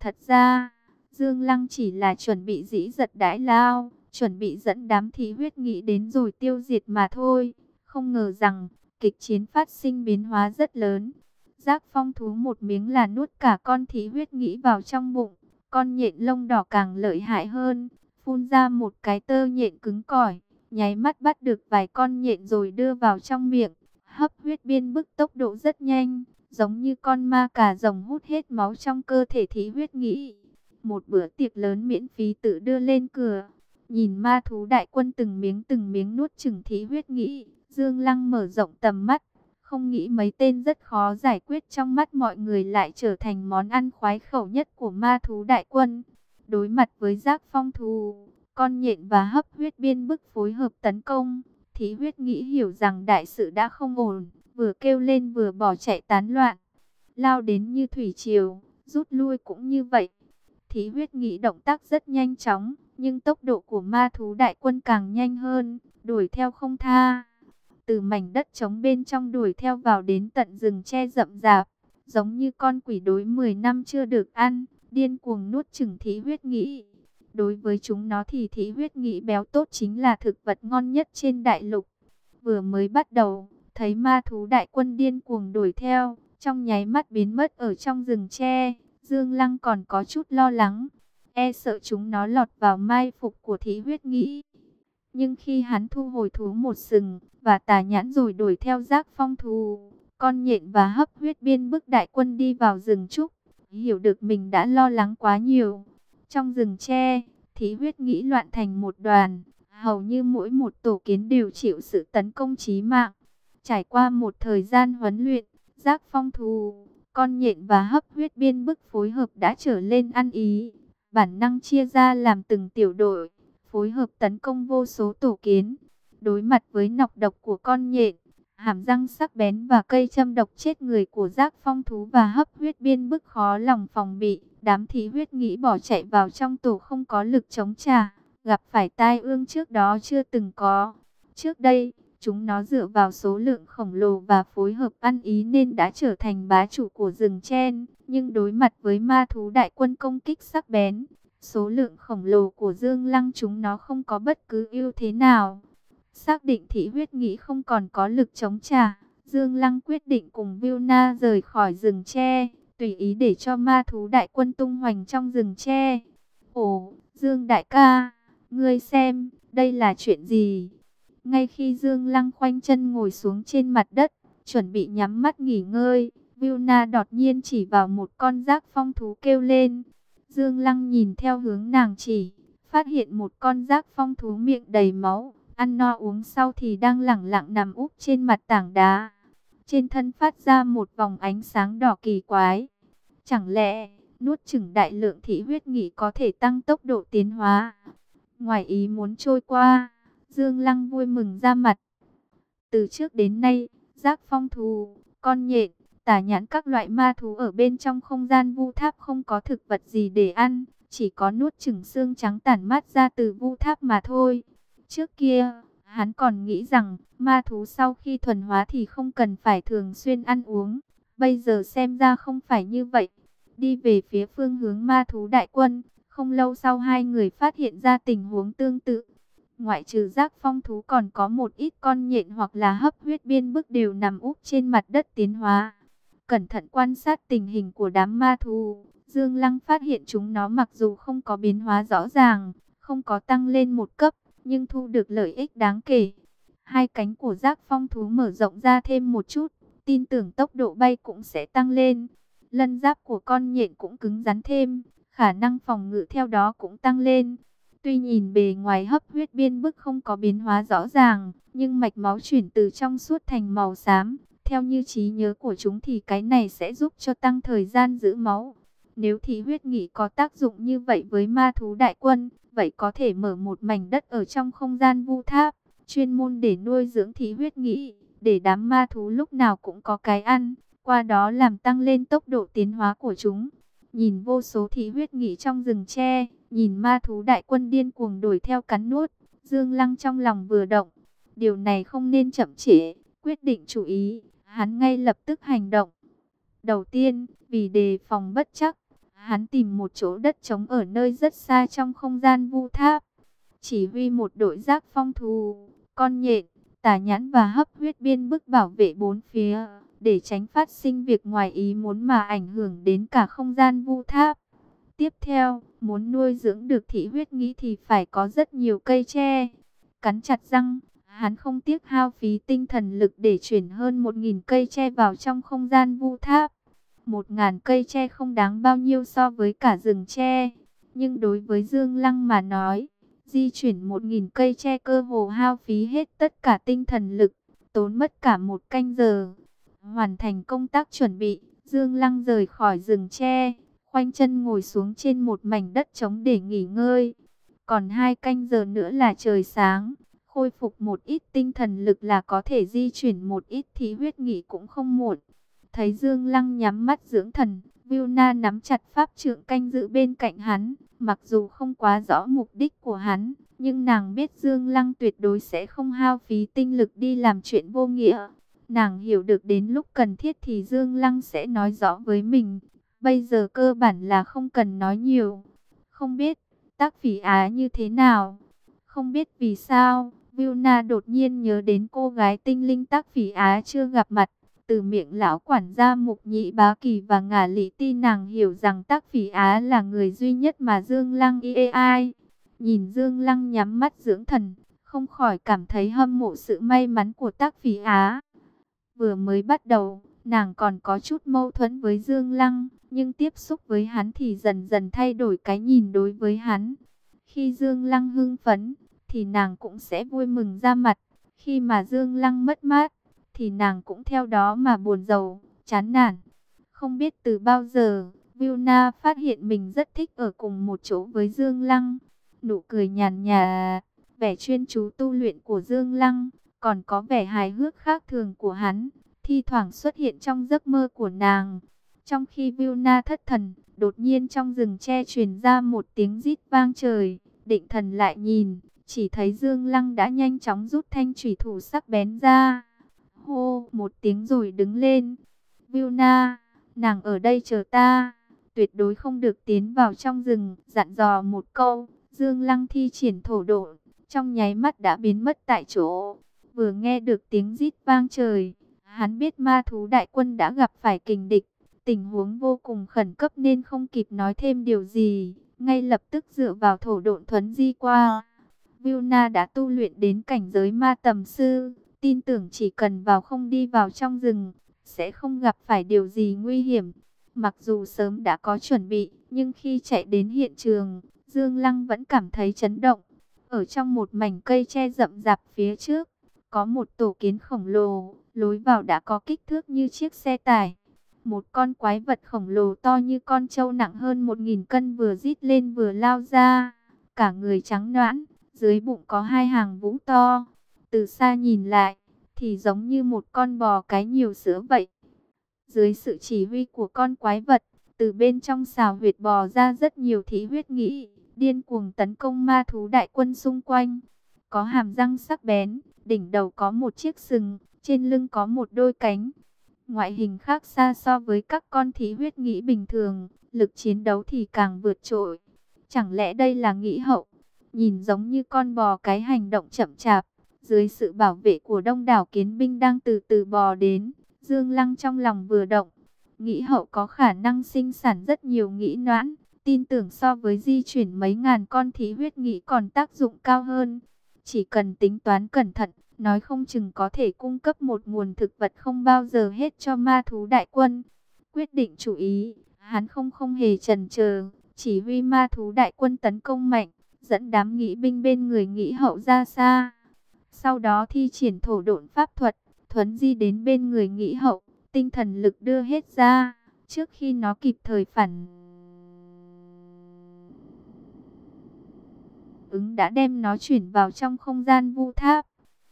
Thật ra, Dương Lăng chỉ là chuẩn bị dĩ giật đãi lao, chuẩn bị dẫn đám thí huyết nghĩ đến rồi tiêu diệt mà thôi. Không ngờ rằng, kịch chiến phát sinh biến hóa rất lớn. Giác phong thú một miếng là nuốt cả con thí huyết nghĩ vào trong bụng. Con nhện lông đỏ càng lợi hại hơn, phun ra một cái tơ nhện cứng cỏi, nháy mắt bắt được vài con nhện rồi đưa vào trong miệng. Hấp huyết biên bức tốc độ rất nhanh, giống như con ma cà rồng hút hết máu trong cơ thể thí huyết nghĩ. Một bữa tiệc lớn miễn phí tự đưa lên cửa. Nhìn ma thú đại quân từng miếng từng miếng nuốt chừng thí huyết nghĩ. Dương Lăng mở rộng tầm mắt. Không nghĩ mấy tên rất khó giải quyết trong mắt mọi người lại trở thành món ăn khoái khẩu nhất của ma thú đại quân. Đối mặt với giác phong thú, con nhện và hấp huyết biên bức phối hợp tấn công. Thí huyết nghĩ hiểu rằng đại sự đã không ổn vừa kêu lên vừa bỏ chạy tán loạn, lao đến như thủy triều, rút lui cũng như vậy. Thí huyết nghĩ động tác rất nhanh chóng, nhưng tốc độ của ma thú đại quân càng nhanh hơn, đuổi theo không tha. Từ mảnh đất trống bên trong đuổi theo vào đến tận rừng che rậm rạp, giống như con quỷ đối 10 năm chưa được ăn, điên cuồng nuốt chừng thí huyết nghĩ. Đối với chúng nó thì thí huyết nghĩ béo tốt chính là thực vật ngon nhất trên đại lục. Vừa mới bắt đầu, Thấy ma thú đại quân điên cuồng đuổi theo, trong nháy mắt biến mất ở trong rừng tre, Dương Lăng còn có chút lo lắng, e sợ chúng nó lọt vào mai phục của thí huyết nghĩ. Nhưng khi hắn thu hồi thú một sừng, và tà nhãn rồi đuổi theo giác phong thú, con nhện và hấp huyết biên bức đại quân đi vào rừng trúc, hiểu được mình đã lo lắng quá nhiều. Trong rừng tre, thí huyết nghĩ loạn thành một đoàn, hầu như mỗi một tổ kiến đều chịu sự tấn công chí mạng. Trải qua một thời gian huấn luyện, giác phong thù, con nhện và hấp huyết biên bức phối hợp đã trở lên ăn ý. Bản năng chia ra làm từng tiểu đội, phối hợp tấn công vô số tổ kiến. Đối mặt với nọc độc của con nhện, hàm răng sắc bén và cây châm độc chết người của giác phong thú và hấp huyết biên bức khó lòng phòng bị. Đám thí huyết nghĩ bỏ chạy vào trong tổ không có lực chống trả, gặp phải tai ương trước đó chưa từng có. Trước đây, Chúng nó dựa vào số lượng khổng lồ và phối hợp ăn ý nên đã trở thành bá chủ của rừng chen. Nhưng đối mặt với ma thú đại quân công kích sắc bén, số lượng khổng lồ của Dương Lăng chúng nó không có bất cứ ưu thế nào. Xác định thị huyết nghĩ không còn có lực chống trả, Dương Lăng quyết định cùng Vilna rời khỏi rừng tre, tùy ý để cho ma thú đại quân tung hoành trong rừng tre. Ồ, Dương đại ca, ngươi xem, đây là chuyện gì? Ngay khi Dương Lăng khoanh chân ngồi xuống trên mặt đất, chuẩn bị nhắm mắt nghỉ ngơi, Vilna đột nhiên chỉ vào một con rác phong thú kêu lên. Dương Lăng nhìn theo hướng nàng chỉ, phát hiện một con rác phong thú miệng đầy máu, ăn no uống sau thì đang lẳng lặng nằm úp trên mặt tảng đá. Trên thân phát ra một vòng ánh sáng đỏ kỳ quái. Chẳng lẽ, nuốt chừng đại lượng thị huyết nghị có thể tăng tốc độ tiến hóa? Ngoài ý muốn trôi qua, Dương Lăng vui mừng ra mặt. Từ trước đến nay, giác phong thú, con nhện, tả nhãn các loại ma thú ở bên trong không gian vu tháp không có thực vật gì để ăn, chỉ có nuốt chừng xương trắng tản mát ra từ vu tháp mà thôi. Trước kia, hắn còn nghĩ rằng ma thú sau khi thuần hóa thì không cần phải thường xuyên ăn uống. Bây giờ xem ra không phải như vậy. Đi về phía phương hướng ma thú đại quân, không lâu sau hai người phát hiện ra tình huống tương tự. Ngoại trừ giác phong thú còn có một ít con nhện hoặc là hấp huyết biên bức đều nằm úp trên mặt đất tiến hóa. Cẩn thận quan sát tình hình của đám ma thú, Dương Lăng phát hiện chúng nó mặc dù không có biến hóa rõ ràng, không có tăng lên một cấp, nhưng thu được lợi ích đáng kể. Hai cánh của giác phong thú mở rộng ra thêm một chút, tin tưởng tốc độ bay cũng sẽ tăng lên. Lân giáp của con nhện cũng cứng rắn thêm, khả năng phòng ngự theo đó cũng tăng lên. Tuy nhìn bề ngoài hấp huyết biên bức không có biến hóa rõ ràng, nhưng mạch máu chuyển từ trong suốt thành màu xám. Theo như trí nhớ của chúng thì cái này sẽ giúp cho tăng thời gian giữ máu. Nếu thì huyết nghị có tác dụng như vậy với ma thú đại quân, vậy có thể mở một mảnh đất ở trong không gian vu tháp, chuyên môn để nuôi dưỡng thí huyết nghị, để đám ma thú lúc nào cũng có cái ăn, qua đó làm tăng lên tốc độ tiến hóa của chúng. Nhìn vô số thí huyết nghị trong rừng tre, nhìn ma thú đại quân điên cuồng đuổi theo cắn nuốt, Dương Lăng trong lòng vừa động. Điều này không nên chậm trễ, quyết định chú ý, hắn ngay lập tức hành động. Đầu tiên, vì đề phòng bất chắc, hắn tìm một chỗ đất trống ở nơi rất xa trong không gian vu tháp. Chỉ huy một đội giác phong thù, con nhện, tà nhãn và hấp huyết biên bức bảo vệ bốn phía, để tránh phát sinh việc ngoài ý muốn mà ảnh hưởng đến cả không gian vu tháp. Tiếp theo, muốn nuôi dưỡng được thị huyết nghĩ thì phải có rất nhiều cây tre. Cắn chặt răng, hắn không tiếc hao phí tinh thần lực để chuyển hơn một nghìn cây tre vào trong không gian vu tháp. Một ngàn cây tre không đáng bao nhiêu so với cả rừng tre. Nhưng đối với Dương Lăng mà nói, di chuyển một nghìn cây tre cơ hồ hao phí hết tất cả tinh thần lực, tốn mất cả một canh giờ. Hoàn thành công tác chuẩn bị, Dương Lăng rời khỏi rừng tre, khoanh chân ngồi xuống trên một mảnh đất trống để nghỉ ngơi. Còn hai canh giờ nữa là trời sáng, khôi phục một ít tinh thần lực là có thể di chuyển một ít thí huyết nghỉ cũng không muộn. Thấy Dương Lăng nhắm mắt dưỡng thần, Vilna nắm chặt pháp trượng canh giữ bên cạnh hắn. Mặc dù không quá rõ mục đích của hắn, nhưng nàng biết Dương Lăng tuyệt đối sẽ không hao phí tinh lực đi làm chuyện vô nghĩa. Nàng hiểu được đến lúc cần thiết thì Dương Lăng sẽ nói rõ với mình. Bây giờ cơ bản là không cần nói nhiều. Không biết tác phỉ á như thế nào. Không biết vì sao, Vilna đột nhiên nhớ đến cô gái tinh linh tác phỉ á chưa gặp mặt. Từ miệng lão quản gia Mục Nhị Bá Kỳ và ngả lý ti nàng hiểu rằng tác phỉ Á là người duy nhất mà Dương Lăng y ai. Nhìn Dương Lăng nhắm mắt dưỡng thần, không khỏi cảm thấy hâm mộ sự may mắn của tác phỉ Á. Vừa mới bắt đầu, nàng còn có chút mâu thuẫn với Dương Lăng, nhưng tiếp xúc với hắn thì dần dần thay đổi cái nhìn đối với hắn. Khi Dương Lăng hưng phấn, thì nàng cũng sẽ vui mừng ra mặt. Khi mà Dương Lăng mất mát, thì nàng cũng theo đó mà buồn rầu, chán nản. Không biết từ bao giờ, Vilna phát hiện mình rất thích ở cùng một chỗ với Dương Lăng. Nụ cười nhàn nhà, vẻ chuyên chú tu luyện của Dương Lăng, còn có vẻ hài hước khác thường của hắn, thi thoảng xuất hiện trong giấc mơ của nàng. Trong khi Vilna thất thần, đột nhiên trong rừng tre truyền ra một tiếng rít vang trời, định thần lại nhìn, chỉ thấy Dương Lăng đã nhanh chóng rút thanh thủy thủ sắc bén ra. Hô, một tiếng rồi đứng lên. Vilna, nàng ở đây chờ ta, tuyệt đối không được tiến vào trong rừng, dặn dò một câu. Dương Lăng thi triển thổ độ, trong nháy mắt đã biến mất tại chỗ. Vừa nghe được tiếng rít vang trời, hắn biết ma thú đại quân đã gặp phải kình địch. Tình huống vô cùng khẩn cấp nên không kịp nói thêm điều gì, ngay lập tức dựa vào thổ độn thuấn di qua. Vilna đã tu luyện đến cảnh giới ma tầm sư, tin tưởng chỉ cần vào không đi vào trong rừng, sẽ không gặp phải điều gì nguy hiểm. Mặc dù sớm đã có chuẩn bị, nhưng khi chạy đến hiện trường, Dương Lăng vẫn cảm thấy chấn động. Ở trong một mảnh cây che rậm rạp phía trước, có một tổ kiến khổng lồ, lối vào đã có kích thước như chiếc xe tải. Một con quái vật khổng lồ to như con trâu nặng hơn một nghìn cân vừa rít lên vừa lao ra. Cả người trắng noãn, dưới bụng có hai hàng vũ to. Từ xa nhìn lại, thì giống như một con bò cái nhiều sữa vậy. Dưới sự chỉ huy của con quái vật, từ bên trong xào huyệt bò ra rất nhiều thí huyết nghĩ, điên cuồng tấn công ma thú đại quân xung quanh. Có hàm răng sắc bén, đỉnh đầu có một chiếc sừng, trên lưng có một đôi cánh. Ngoại hình khác xa so với các con thí huyết nghĩ bình thường, lực chiến đấu thì càng vượt trội. Chẳng lẽ đây là nghĩ hậu? Nhìn giống như con bò cái hành động chậm chạp, dưới sự bảo vệ của đông đảo kiến binh đang từ từ bò đến, Dương Lăng trong lòng vừa động. Nghĩ hậu có khả năng sinh sản rất nhiều nghĩ noãn, tin tưởng so với di chuyển mấy ngàn con thí huyết nghĩ còn tác dụng cao hơn. Chỉ cần tính toán cẩn thận, nói không chừng có thể cung cấp một nguồn thực vật không bao giờ hết cho ma thú đại quân. Quyết định chủ ý, hắn không không hề chần chờ, chỉ huy ma thú đại quân tấn công mạnh, dẫn đám nghĩ binh bên người nghĩ hậu ra xa. Sau đó thi triển thổ độn pháp thuật, thuấn di đến bên người nghĩ hậu, tinh thần lực đưa hết ra, trước khi nó kịp thời phản ứng đã đem nó chuyển vào trong không gian vu tháp.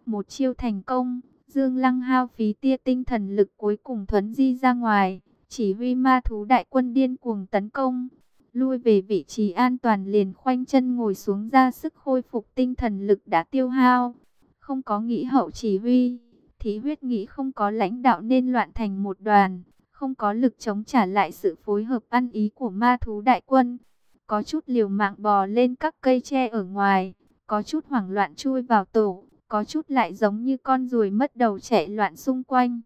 Một chiêu thành công, Dương Lăng hao phí tia tinh thần lực cuối cùng thuấn di ra ngoài, chỉ huy ma thú đại quân điên cuồng tấn công. Lui về vị trí an toàn liền khoanh chân ngồi xuống ra sức khôi phục tinh thần lực đã tiêu hao. Không có nghĩ hậu chỉ huy, thí huyết nghĩ không có lãnh đạo nên loạn thành một đoàn, không có lực chống trả lại sự phối hợp ăn ý của ma thú đại quân. Có chút liều mạng bò lên các cây tre ở ngoài, có chút hoảng loạn chui vào tổ, có chút lại giống như con ruồi mất đầu chạy loạn xung quanh.